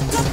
Stop, stop.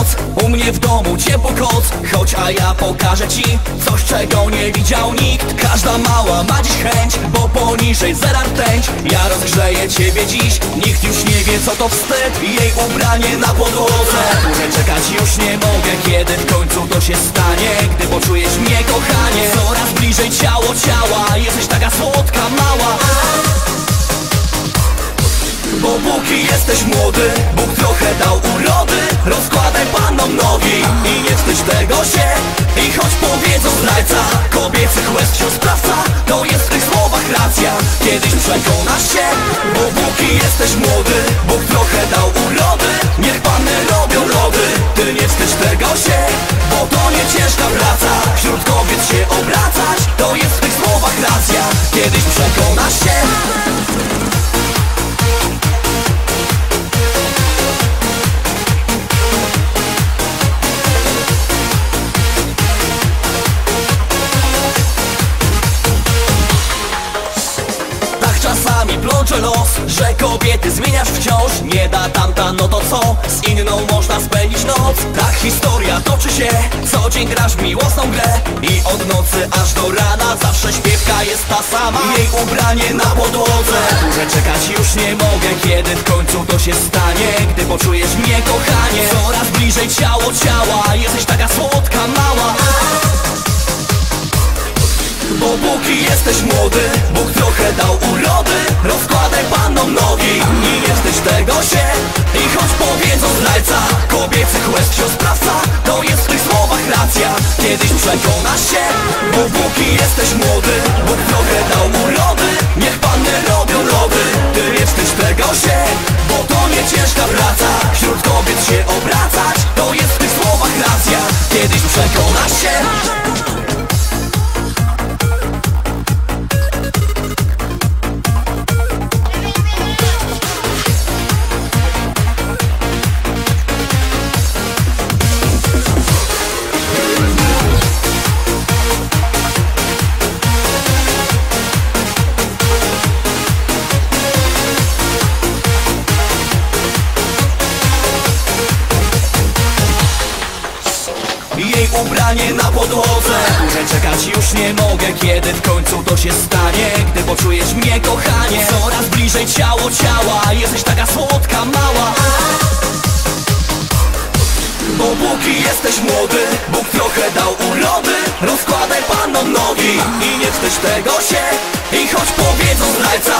Noc, u mnie w domu ciepło koc Chodź, a ja pokażę ci coś, czego nie widział nikt. Każda mała ma dziś chęć, bo poniżej zera rtęć. Ja rozgrzeję ciebie dziś, nikt już nie wie co to wstyd. Jej ubranie na podłodze. Muszę czekać już nie mogę, kiedy w końcu to się stanie. Gdy poczujesz mnie kochanie Coraz bliżej ciało ciała, jesteś taka słodka mała. Bo póki jesteś młody, Bóg trochę dał urody Rozkładaj panom nogi i nie wstydź tego się. I choć powiedzą zdrajca, kobiecych łez wciąż sprawca To jest w tych słowach racja, kiedyś przekonasz się Bo póki jesteś młody, Bóg trochę dał urody. Niech panny robią lody, ty nie wstydź tego się Bo to nie ciężka praca, wśród kobiet się obracać To jest w tych słowach racja, że kobiety zmieniasz wciąż. Nie da tamta, no to co? Z inną można spędzić noc. Tak historia toczy się, co dzień grasz miłosną grę. I od nocy aż do rana zawsze śpiewka jest ta sama. Jej ubranie na podłodze. Muszę czekać już nie mogę, kiedy w końcu to się stanie. Gdy poczujesz mnie kochanie Coraz bliżej ciało ciała, jesteś taka słodka mała bo póki jesteś młody, Bóg trochę dał urody. Rozkładaj panom nogi nie wstydź tego się. I choć powiedzą zdrajca, kobiecych łez sprawca. To jest w tych słowach racja, kiedyś przekonasz się. Bo póki jesteś młody, Bóg trochę dał urody. Niech panny robią lody, ty wstydź tego się ubranie na podłodze. Muszę czekać już nie mogę Kiedy w końcu to się stanie. Gdy poczujesz mnie kochanie Coraz bliżej ciało ciała. Jesteś taka słodka mała. Bo póki jesteś młody, Bóg trochę dał urody. Rozkładaj panom nogi i nie wstydź tego się. I choć powiedzą zdrajca,